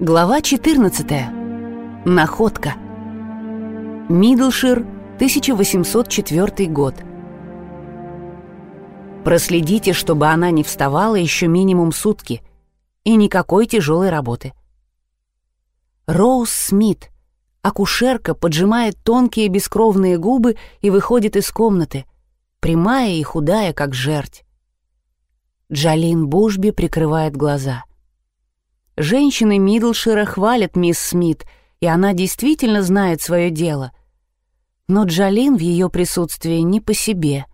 Глава 14. Находка. Мидлшир, 1804 год. Проследите, чтобы она не вставала еще минимум сутки. И никакой тяжелой работы. Роуз Смит, акушерка, поджимает тонкие бескровные губы и выходит из комнаты, прямая и худая, как жерть. Джалин Бушби прикрывает глаза. Женщины Мидлшира хвалят мисс Смит, и она действительно знает свое дело. Но Джалин в ее присутствии не по себе.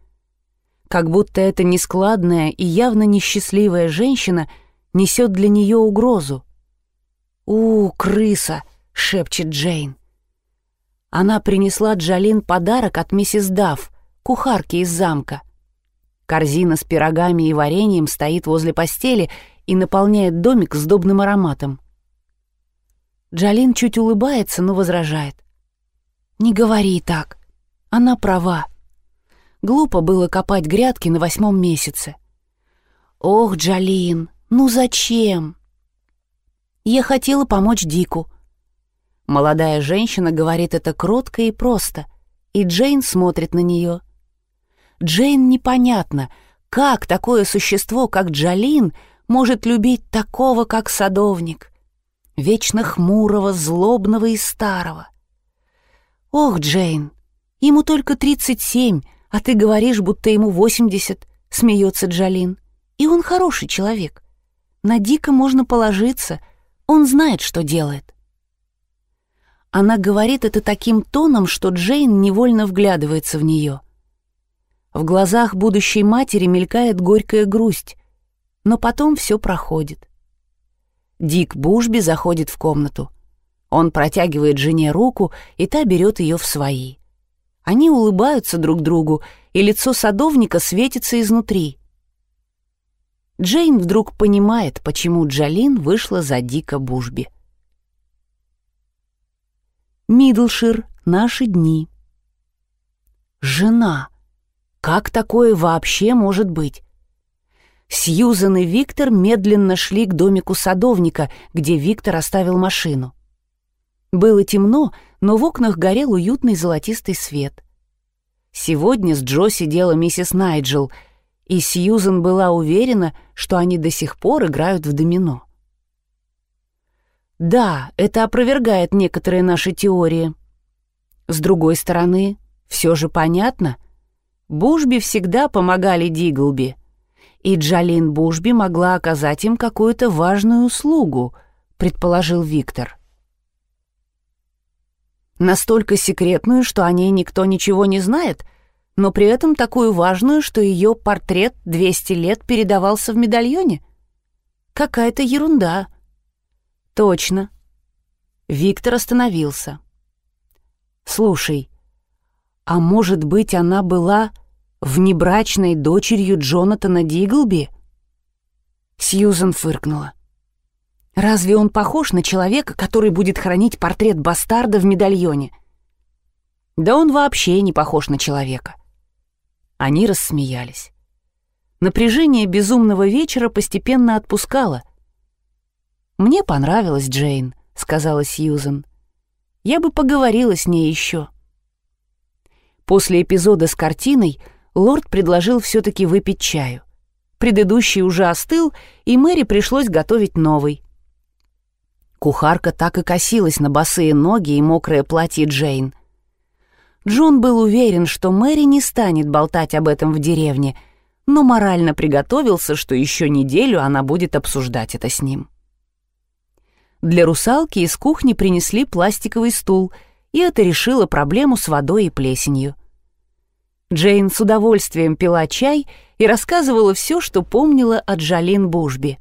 Как будто эта нескладная и явно несчастливая женщина несет для нее угрозу. «У, крыса!» — шепчет Джейн. Она принесла Джалин подарок от миссис Дафф, кухарки из замка. Корзина с пирогами и вареньем стоит возле постели — и наполняет домик сдобным ароматом. Джалин чуть улыбается, но возражает. «Не говори так. Она права. Глупо было копать грядки на восьмом месяце. Ох, Джалин, ну зачем? Я хотела помочь Дику. Молодая женщина говорит это кротко и просто, и Джейн смотрит на нее. Джейн непонятно, как такое существо, как Джалин, может любить такого, как садовник, вечно хмурого, злобного и старого. Ох, Джейн, ему только тридцать семь, а ты говоришь, будто ему восемьдесят, смеется Джалин. И он хороший человек. На Дика можно положиться, он знает, что делает. Она говорит это таким тоном, что Джейн невольно вглядывается в нее. В глазах будущей матери мелькает горькая грусть, но потом все проходит. Дик Бушби заходит в комнату. Он протягивает жене руку, и та берет ее в свои. Они улыбаются друг другу, и лицо садовника светится изнутри. Джейн вдруг понимает, почему Джалин вышла за Дика Бушби. Мидлшир. Наши дни. Жена. Как такое вообще может быть? Сьюзан и Виктор медленно шли к домику садовника, где Виктор оставил машину. Было темно, но в окнах горел уютный золотистый свет. Сегодня с Джо сидела миссис Найджел, и Сьюзан была уверена, что они до сих пор играют в домино. Да, это опровергает некоторые наши теории. С другой стороны, все же понятно. Бушби всегда помогали Диглби — и Джалин Бушби могла оказать им какую-то важную услугу, предположил Виктор. Настолько секретную, что о ней никто ничего не знает, но при этом такую важную, что ее портрет 200 лет передавался в медальоне? Какая-то ерунда. Точно. Виктор остановился. Слушай, а может быть, она была внебрачной дочерью Джонатана Диглби? Сьюзен фыркнула. Разве он похож на человека, который будет хранить портрет бастарда в медальоне? Да он вообще не похож на человека. Они рассмеялись. Напряжение безумного вечера постепенно отпускало. «Мне понравилась Джейн», — сказала Сьюзен. «Я бы поговорила с ней еще». После эпизода с картиной — лорд предложил все-таки выпить чаю. Предыдущий уже остыл, и Мэри пришлось готовить новый. Кухарка так и косилась на босые ноги и мокрое платье Джейн. Джон был уверен, что Мэри не станет болтать об этом в деревне, но морально приготовился, что еще неделю она будет обсуждать это с ним. Для русалки из кухни принесли пластиковый стул, и это решило проблему с водой и плесенью. Джейн с удовольствием пила чай и рассказывала все, что помнила от Джалин Бушби.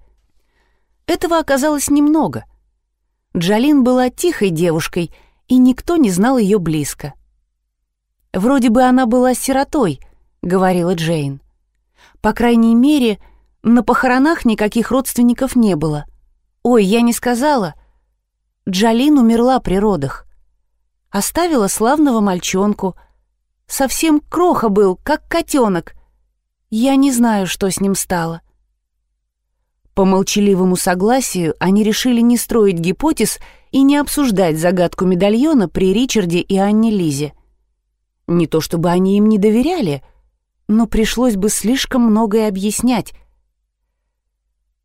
Этого оказалось немного. Джалин была тихой девушкой, и никто не знал ее близко. «Вроде бы она была сиротой», — говорила Джейн. «По крайней мере, на похоронах никаких родственников не было. Ой, я не сказала. Джалин умерла при родах. Оставила славного мальчонку — Совсем кроха был, как котенок. Я не знаю, что с ним стало. По молчаливому согласию они решили не строить гипотез и не обсуждать загадку медальона при Ричарде и Анне Лизе. Не то чтобы они им не доверяли, но пришлось бы слишком многое объяснять.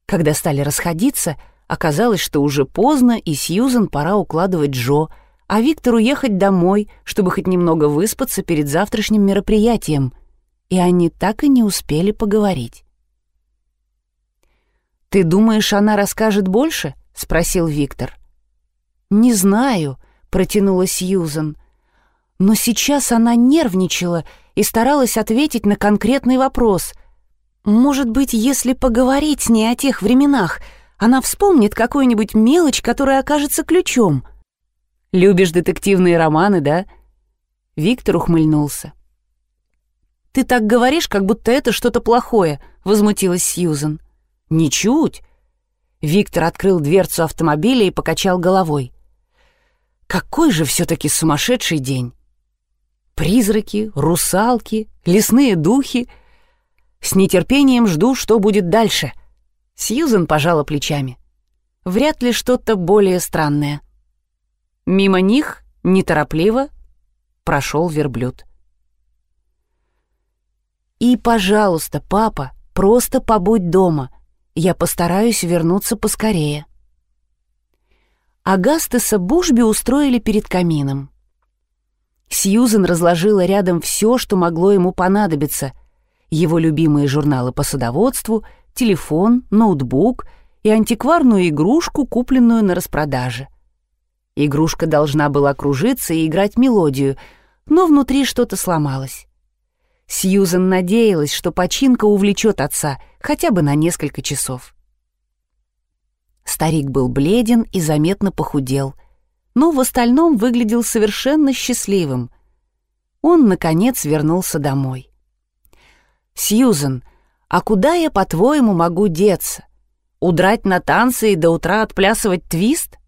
Когда стали расходиться, оказалось, что уже поздно, и Сьюзен пора укладывать Джо, а Виктору ехать домой, чтобы хоть немного выспаться перед завтрашним мероприятием. И они так и не успели поговорить. «Ты думаешь, она расскажет больше?» — спросил Виктор. «Не знаю», — протянула Сьюзан. Но сейчас она нервничала и старалась ответить на конкретный вопрос. «Может быть, если поговорить с ней о тех временах, она вспомнит какую-нибудь мелочь, которая окажется ключом?» «Любишь детективные романы, да?» Виктор ухмыльнулся. «Ты так говоришь, как будто это что-то плохое», — возмутилась Сьюзан. «Ничуть!» Виктор открыл дверцу автомобиля и покачал головой. «Какой же все-таки сумасшедший день! Призраки, русалки, лесные духи. С нетерпением жду, что будет дальше». Сьюзен пожала плечами. «Вряд ли что-то более странное». Мимо них, неторопливо, прошел верблюд. «И, пожалуйста, папа, просто побудь дома», я постараюсь вернуться поскорее. Агастеса Бушби устроили перед камином. Сьюзен разложила рядом все, что могло ему понадобиться. Его любимые журналы по садоводству, телефон, ноутбук и антикварную игрушку, купленную на распродаже. Игрушка должна была кружиться и играть мелодию, но внутри что-то сломалось. Сьюзен надеялась, что починка увлечет отца хотя бы на несколько часов. Старик был бледен и заметно похудел, но в остальном выглядел совершенно счастливым. Он, наконец, вернулся домой. «Сьюзен, а куда я, по-твоему, могу деться? Удрать на танцы и до утра отплясывать твист?»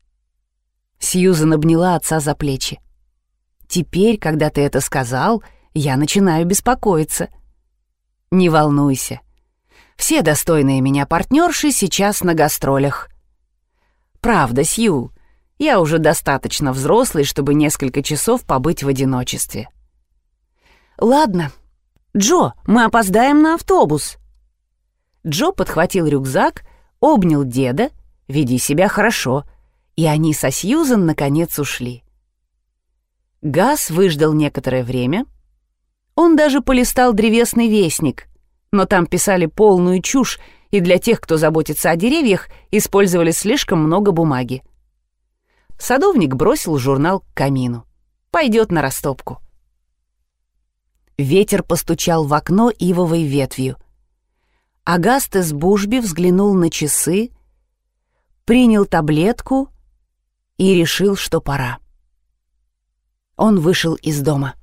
Сьюзен обняла отца за плечи. «Теперь, когда ты это сказал, — я начинаю беспокоиться. Не волнуйся. Все достойные меня партнерши сейчас на гастролях. Правда, Сью, я уже достаточно взрослый, чтобы несколько часов побыть в одиночестве. Ладно. Джо, мы опоздаем на автобус. Джо подхватил рюкзак, обнял деда, веди себя хорошо, и они со Сьюзен наконец ушли. Газ выждал некоторое время — он даже полистал древесный вестник, но там писали полную чушь, и для тех, кто заботится о деревьях, использовали слишком много бумаги. Садовник бросил журнал к камину. Пойдет на растопку. Ветер постучал в окно ивовой ветвью. Агастес Бушби взглянул на часы, принял таблетку и решил, что пора. Он вышел из дома.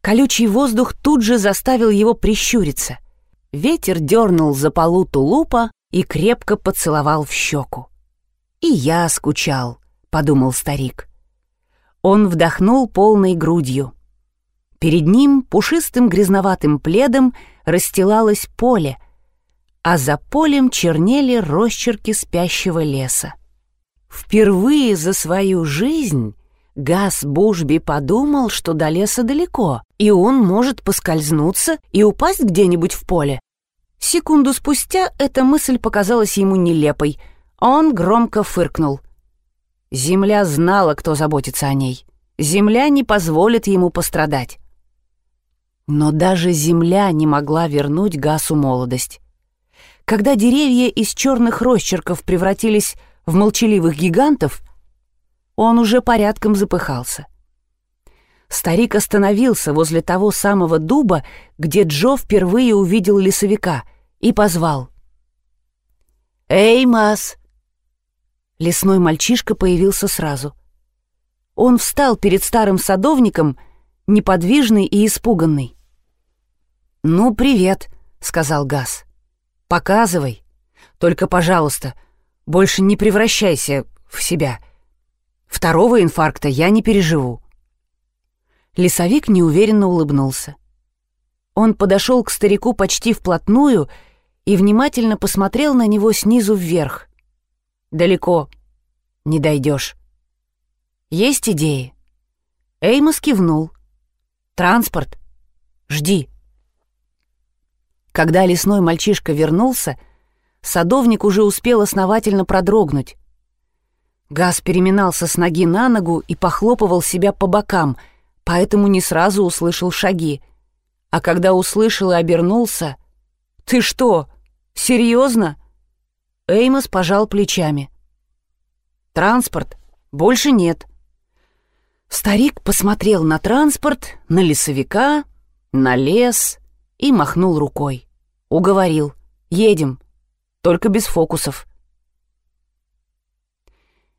Колючий воздух тут же заставил его прищуриться. Ветер дернул за полу тулупа и крепко поцеловал в щеку. «И я скучал», — подумал старик. Он вдохнул полной грудью. Перед ним пушистым грязноватым пледом расстилалось поле, а за полем чернели росчерки спящего леса. Впервые за свою жизнь Газ Бушби подумал, что до леса далеко, и он может поскользнуться и упасть где-нибудь в поле. Секунду спустя эта мысль показалась ему нелепой. Он громко фыркнул. Земля знала, кто заботится о ней. Земля не позволит ему пострадать. Но даже земля не могла вернуть Гасу молодость. Когда деревья из черных росчерков превратились в молчаливых гигантов — он уже порядком запыхался. Старик остановился возле того самого дуба, где Джо впервые увидел лесовика, и позвал. «Эй, Мас!» Лесной мальчишка появился сразу. Он встал перед старым садовником, неподвижный и испуганный. «Ну, привет», — сказал Газ. «Показывай. Только, пожалуйста, больше не превращайся в себя. Второго инфаркта я не переживу». Лесовик неуверенно улыбнулся. Он подошел к старику почти вплотную и внимательно посмотрел на него снизу вверх. «Далеко. Не дойдешь. Есть идеи?» Эймос кивнул. «Транспорт. Жди». Когда лесной мальчишка вернулся, садовник уже успел основательно продрогнуть. Газ переминался с ноги на ногу и похлопывал себя по бокам, поэтому не сразу услышал шаги. А когда услышал и обернулся... «Ты что, серьезно?» Эймос пожал плечами. «Транспорт больше нет». Старик посмотрел на транспорт, на лесовика, на лес и махнул рукой. Уговорил. «Едем. Только без фокусов».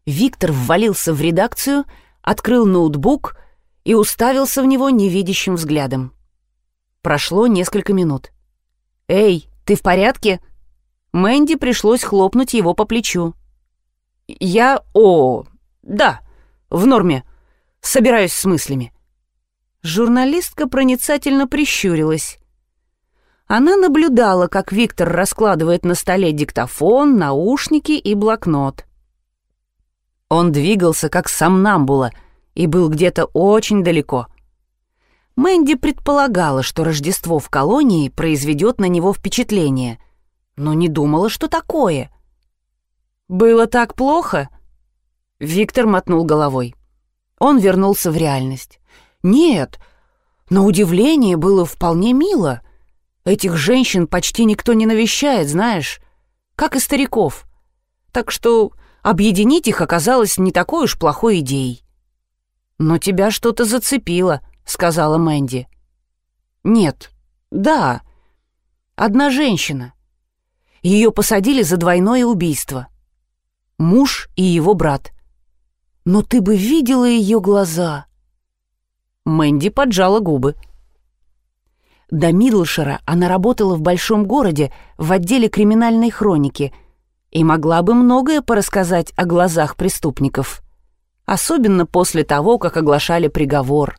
Виктор ввалился в редакцию, открыл ноутбук и уставился в него невидящим взглядом. Прошло несколько минут. «Эй, ты в порядке?» Мэнди пришлось хлопнуть его по плечу. «Я... О, да, в норме. Собираюсь с мыслями». Журналистка проницательно прищурилась. Она наблюдала, как Виктор раскладывает на столе диктофон, наушники и блокнот. Он двигался как сомнамбула и был где-то очень далеко. Мэнди предполагала, что Рождество в колонии произведет на него впечатление, но не думала, что такое. «Было так плохо?» Виктор мотнул головой. Он вернулся в реальность. «Нет, на удивление было вполне мило. Этих женщин почти никто не навещает, знаешь, как и стариков. Так что объединить их оказалось не такой уж плохой идеей». «Но тебя что-то зацепило», — сказала Мэнди. «Нет, да, одна женщина. Ее посадили за двойное убийство. Муж и его брат но ты бы видела ее глаза!» Мэнди поджала губы. До Мидлшера она работала в большом городе в отделе криминальной хроники и могла бы многое порассказать о глазах преступников, особенно после того, как оглашали приговор.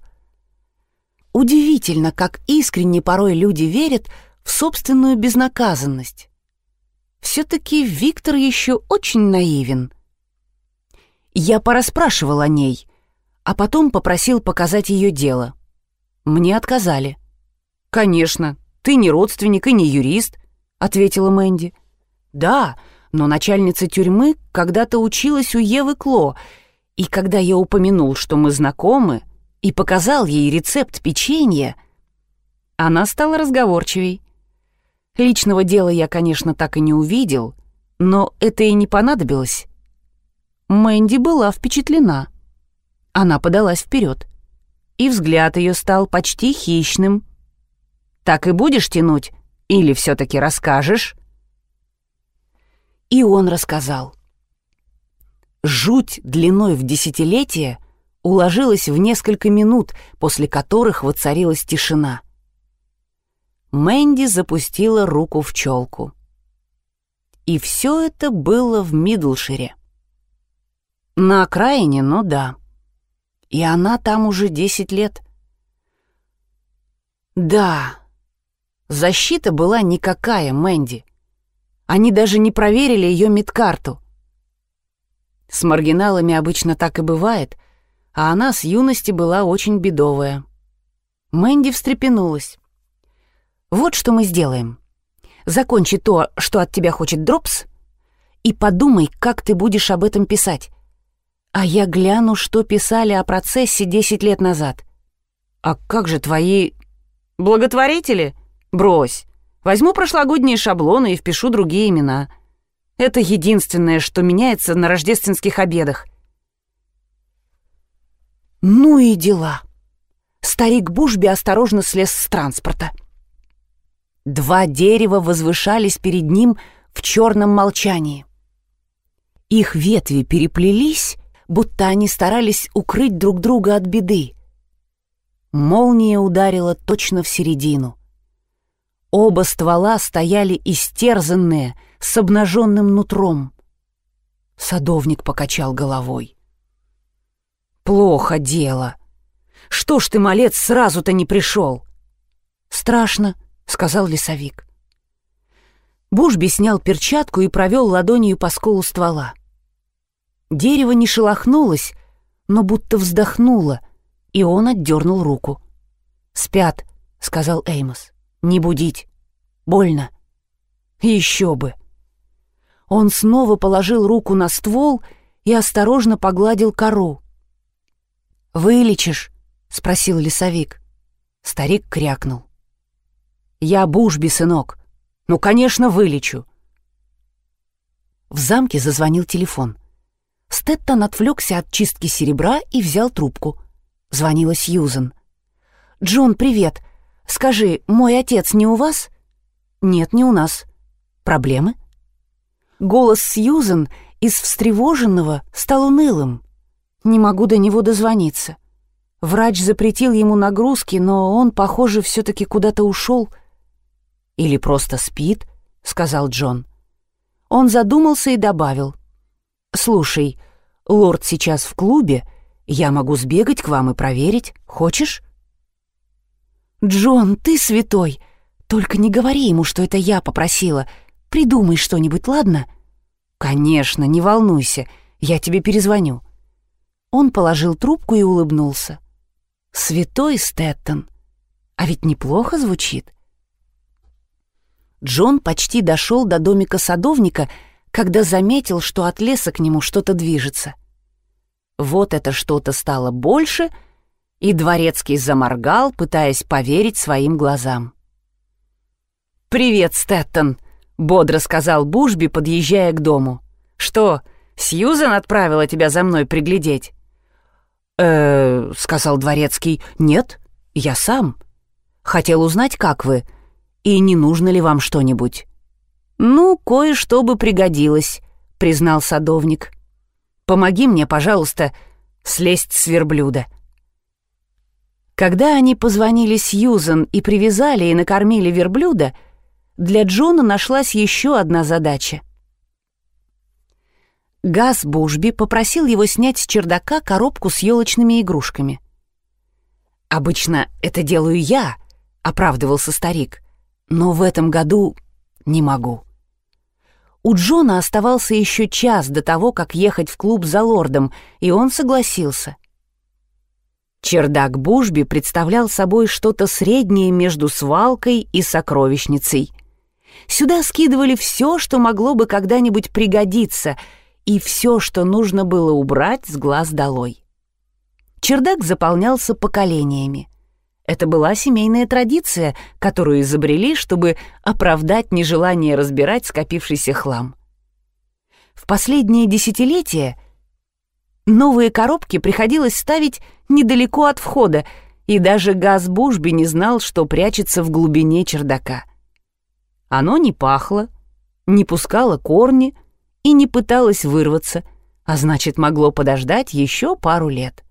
Удивительно, как искренне порой люди верят в собственную безнаказанность. Все-таки Виктор еще очень наивен. Я пораспрашивал о ней, а потом попросил показать ее дело. Мне отказали. «Конечно, ты не родственник и не юрист», — ответила Мэнди. «Да, но начальница тюрьмы когда-то училась у Евы Кло, и когда я упомянул, что мы знакомы, и показал ей рецепт печенья, она стала разговорчивей. Личного дела я, конечно, так и не увидел, но это и не понадобилось. Мэнди была впечатлена. Она подалась вперед, и взгляд ее стал почти хищным. «Так и будешь тянуть? Или все-таки расскажешь?» И он рассказал. Жуть длиной в десятилетие уложилась в несколько минут, после которых воцарилась тишина. Мэнди запустила руку в челку. И все это было в Мидлшире. На окраине, ну да. И она там уже десять лет. Да, защита была никакая, Мэнди. Они даже не проверили ее медкарту. С маргиналами обычно так и бывает, а она с юности была очень бедовая. Мэнди встрепенулась. «Вот что мы сделаем. Закончи то, что от тебя хочет Дропс, и подумай, как ты будешь об этом писать. А я гляну, что писали о процессе десять лет назад. А как же твои... Благотворители? Брось. Возьму прошлогодние шаблоны и впишу другие имена. Это единственное, что меняется на рождественских обедах. Ну и дела. Старик Бушби осторожно слез с транспорта. Два дерева возвышались перед ним в черном молчании. Их ветви переплелись будто они старались укрыть друг друга от беды. Молния ударила точно в середину. Оба ствола стояли истерзанные, с обнаженным нутром. Садовник покачал головой. «Плохо дело. Что ж ты, малец, сразу-то не пришел?» «Страшно», — сказал лесовик. Бушби снял перчатку и провел ладонью по сколу ствола. Дерево не шелохнулось, но будто вздохнуло, и он отдернул руку. «Спят», — сказал Эймос. «Не будить. Больно». «Еще бы». Он снова положил руку на ствол и осторожно погладил кору. «Вылечишь?» — спросил лесовик. Старик крякнул. «Я Бушби, сынок. Ну, конечно, вылечу». В замке зазвонил телефон. Стэттон отвлекся от чистки серебра и взял трубку. Звонила Сьюзен. «Джон, привет. Скажи, мой отец не у вас?» «Нет, не у нас. Проблемы?» Голос Сьюзен из встревоженного стал унылым. «Не могу до него дозвониться. Врач запретил ему нагрузки, но он, похоже, все-таки куда-то ушел». «Или просто спит», — сказал Джон. Он задумался и добавил. «Слушай, лорд сейчас в клубе, я могу сбегать к вам и проверить. Хочешь?» «Джон, ты святой! Только не говори ему, что это я попросила. Придумай что-нибудь, ладно?» «Конечно, не волнуйся, я тебе перезвоню». Он положил трубку и улыбнулся. «Святой Стэттон! А ведь неплохо звучит». Джон почти дошел до домика садовника, когда заметил, что от леса к нему что-то движется. Вот это что-то стало больше, и дворецкий заморгал, пытаясь поверить своим глазам. «Привет, Стэттон!» — бодро сказал Бушби, подъезжая к дому. «Что, Сьюзен отправила тебя за мной приглядеть?» «Э-э», сказал дворецкий, — «нет, я сам. Хотел узнать, как вы, и не нужно ли вам что-нибудь?» «Ну, кое-что бы пригодилось», — признал садовник. «Помоги мне, пожалуйста, слезть с верблюда». Когда они позвонили Сьюзен и привязали и накормили верблюда, для Джона нашлась еще одна задача. Газ Бушби попросил его снять с чердака коробку с елочными игрушками. «Обычно это делаю я», — оправдывался старик, «но в этом году не могу». У Джона оставался еще час до того, как ехать в клуб за лордом, и он согласился. Чердак Бушби представлял собой что-то среднее между свалкой и сокровищницей. Сюда скидывали все, что могло бы когда-нибудь пригодиться, и все, что нужно было убрать с глаз долой. Чердак заполнялся поколениями. Это была семейная традиция, которую изобрели, чтобы оправдать нежелание разбирать скопившийся хлам. В последние десятилетия новые коробки приходилось ставить недалеко от входа, и даже газ Бушби не знал, что прячется в глубине чердака — оно не пахло, не пускало корни и не пыталось вырваться, а значит, могло подождать еще пару лет.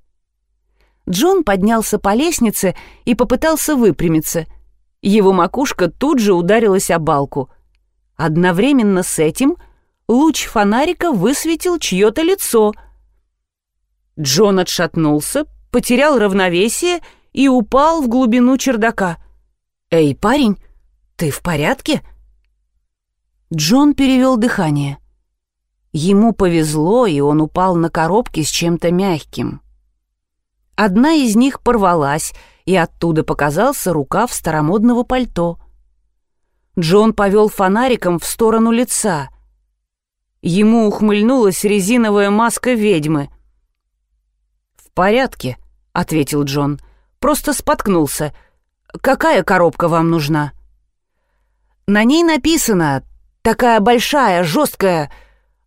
Джон поднялся по лестнице и попытался выпрямиться. Его макушка тут же ударилась о балку. Одновременно с этим луч фонарика высветил чье-то лицо. Джон отшатнулся, потерял равновесие и упал в глубину чердака. «Эй, парень, «Ты в порядке?» Джон перевел дыхание. Ему повезло, и он упал на коробке с чем-то мягким. Одна из них порвалась, и оттуда показался рукав старомодного пальто. Джон повел фонариком в сторону лица. Ему ухмыльнулась резиновая маска ведьмы. «В порядке», — ответил Джон. «Просто споткнулся. Какая коробка вам нужна?» На ней написано «Такая большая, жесткая.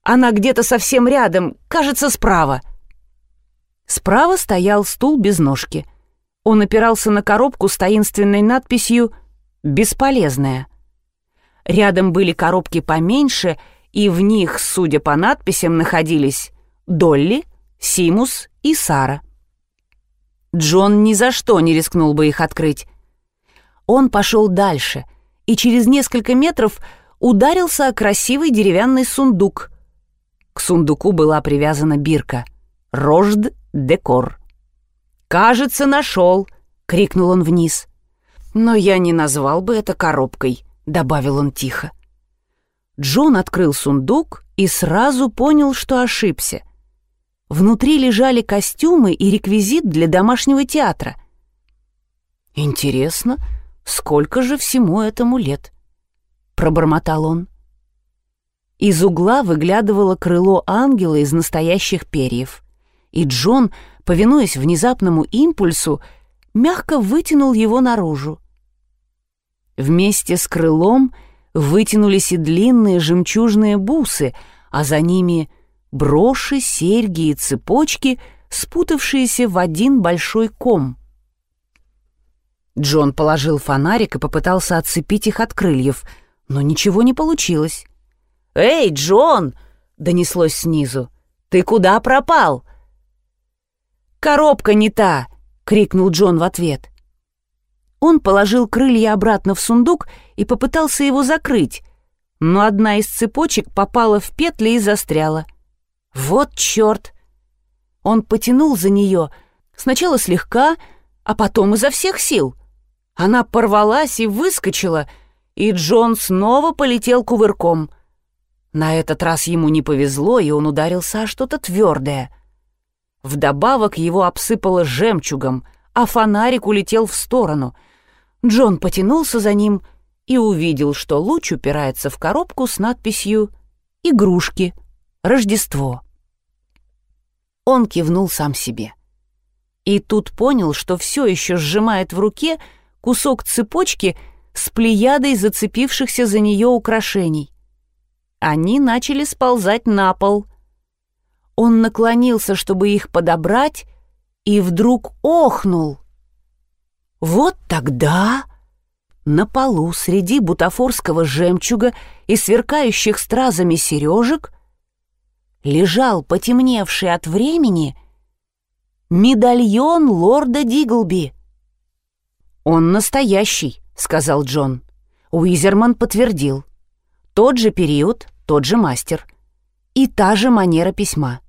Она где-то совсем рядом, кажется, справа». Справа стоял стул без ножки. Он опирался на коробку с таинственной надписью «Бесполезная». Рядом были коробки поменьше, и в них, судя по надписям, находились Долли, Симус и Сара. Джон ни за что не рискнул бы их открыть. Он пошел дальше — и через несколько метров ударился о красивый деревянный сундук. К сундуку была привязана бирка «Рожд декор». «Кажется, нашел!» — крикнул он вниз. «Но я не назвал бы это коробкой», — добавил он тихо. Джон открыл сундук и сразу понял, что ошибся. Внутри лежали костюмы и реквизит для домашнего театра. «Интересно, сколько же всему этому лет?» — пробормотал он. Из угла выглядывало крыло ангела из настоящих перьев, и Джон, повинуясь внезапному импульсу, мягко вытянул его наружу. Вместе с крылом вытянулись и длинные жемчужные бусы, а за ними броши, серьги и цепочки, спутавшиеся в один большой ком. Джон положил фонарик и попытался отцепить их от крыльев, но ничего не получилось. «Эй, Джон!» — донеслось снизу. «Ты куда пропал?» «Коробка не та!» — крикнул Джон в ответ. Он положил крылья обратно в сундук и попытался его закрыть, но одна из цепочек попала в петли и застряла. «Вот черт!» Он потянул за нее, сначала слегка, а потом изо всех сил. Она порвалась и выскочила, и Джон снова полетел кувырком — на этот раз ему не повезло, и он ударился о что-то твердое. Вдобавок его обсыпало жемчугом, а фонарик улетел в сторону. Джон потянулся за ним и увидел, что луч упирается в коробку с надписью «Игрушки. Рождество». Он кивнул сам себе. И тут понял, что все еще сжимает в руке кусок цепочки с плеядой зацепившихся за нее украшений. Они начали сползать на пол. Он наклонился, чтобы их подобрать, и вдруг охнул. Вот тогда на полу среди бутафорского жемчуга и сверкающих стразами сережек лежал потемневший от времени медальон лорда Диглби. «Он настоящий», — сказал Джон. Уизерман подтвердил. Тот же период, тот же мастер. И та же манера письма.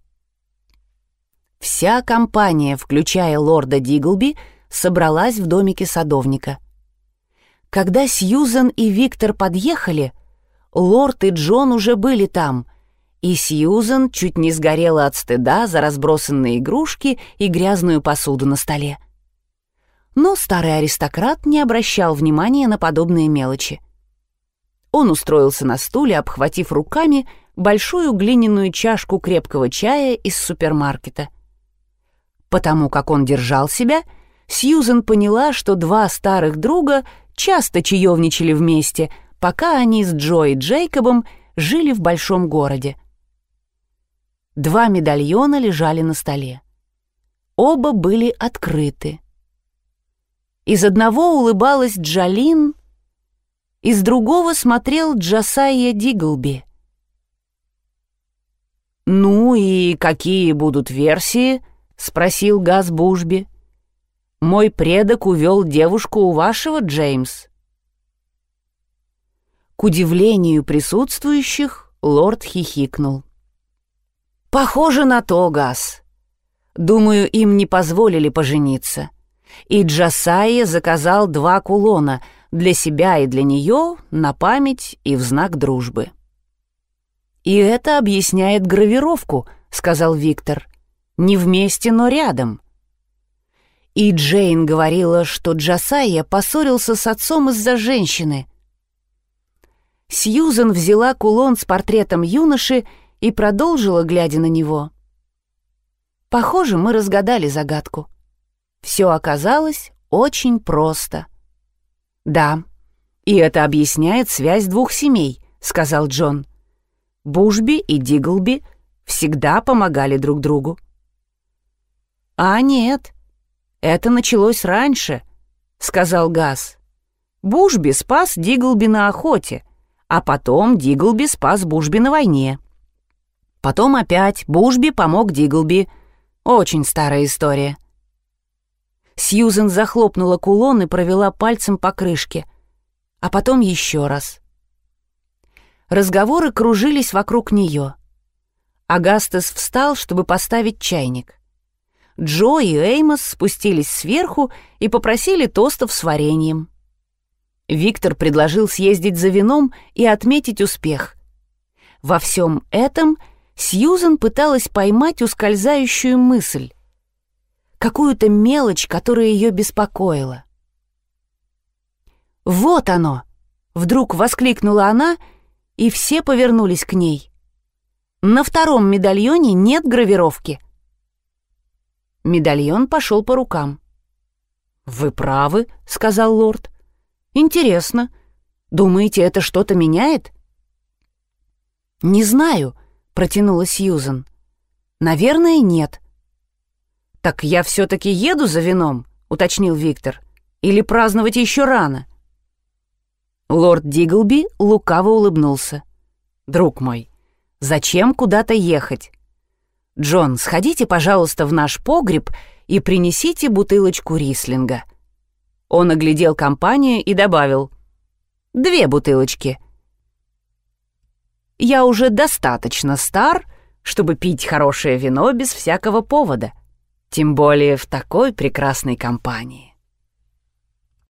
Вся компания, включая лорда Диглби, собралась в домике садовника. Когда Сьюзен и Виктор подъехали, лорд и Джон уже были там, и Сьюзен чуть не сгорела от стыда за разбросанные игрушки и грязную посуду на столе. Но старый аристократ не обращал внимания на подобные мелочи. Он устроился на стуле, обхватив руками большую глиняную чашку крепкого чая из супермаркета. Потому как он держал себя, Сьюзен поняла, что два старых друга часто чаевничали вместе, пока они с Джо и Джейкобом жили в большом городе. Два медальона лежали на столе. Оба были открыты. Из одного улыбалась Джалин, из другого смотрел Джасайя Диглби. «Ну и какие будут версии?» — спросил Газ Бужби. «Мой предок увел девушку у вашего, Джеймс?» К удивлению присутствующих, лорд хихикнул. «Похоже на то, Газ. Думаю, им не позволили пожениться. И Джасайя заказал два кулона — для себя и для нее, на память и в знак дружбы. «И это объясняет гравировку», — сказал Виктор. «Не вместе, но рядом». И Джейн говорила, что Джасайя поссорился с отцом из-за женщины. Сьюзен взяла кулон с портретом юноши и продолжила, глядя на него. Похоже, мы разгадали загадку. Все оказалось очень просто — «Да, и это объясняет связь двух семей», — сказал Джон. «Бушби и Диглби всегда помогали друг другу». «А нет, это началось раньше», — сказал Газ. «Бушби спас Диглби на охоте, а потом Диглби спас Бушби на войне. Потом опять Бушби помог Диглби. Очень старая история». Сьюзен захлопнула кулон и провела пальцем по крышке, а потом еще раз. Разговоры кружились вокруг нее. Агастес встал, чтобы поставить чайник. Джо и Эймос спустились сверху и попросили тостов с вареньем. Виктор предложил съездить за вином и отметить успех, во всем этом Сьюзен пыталась поймать ускользающую мысль, какую-то мелочь, которая ее беспокоила. «Вот оно!» — вдруг воскликнула она, и все повернулись к ней. «На втором медальоне нет гравировки». Медальон пошел по рукам. «Вы правы», — сказал лорд. «Интересно. Думаете, это что-то меняет?» «Не знаю», — протянула Сьюзен. «Наверное, нет». «Так я все-таки еду за вином», — уточнил Виктор. «Или праздновать еще рано?» Лорд Диглби лукаво улыбнулся. «Друг мой, зачем куда-то ехать? Джон, сходите, пожалуйста, в наш погреб и принесите бутылочку рислинга». Он оглядел компанию и добавил. «Две бутылочки». «Я уже достаточно стар, чтобы пить хорошее вино без всякого повода, тем более в такой прекрасной компании».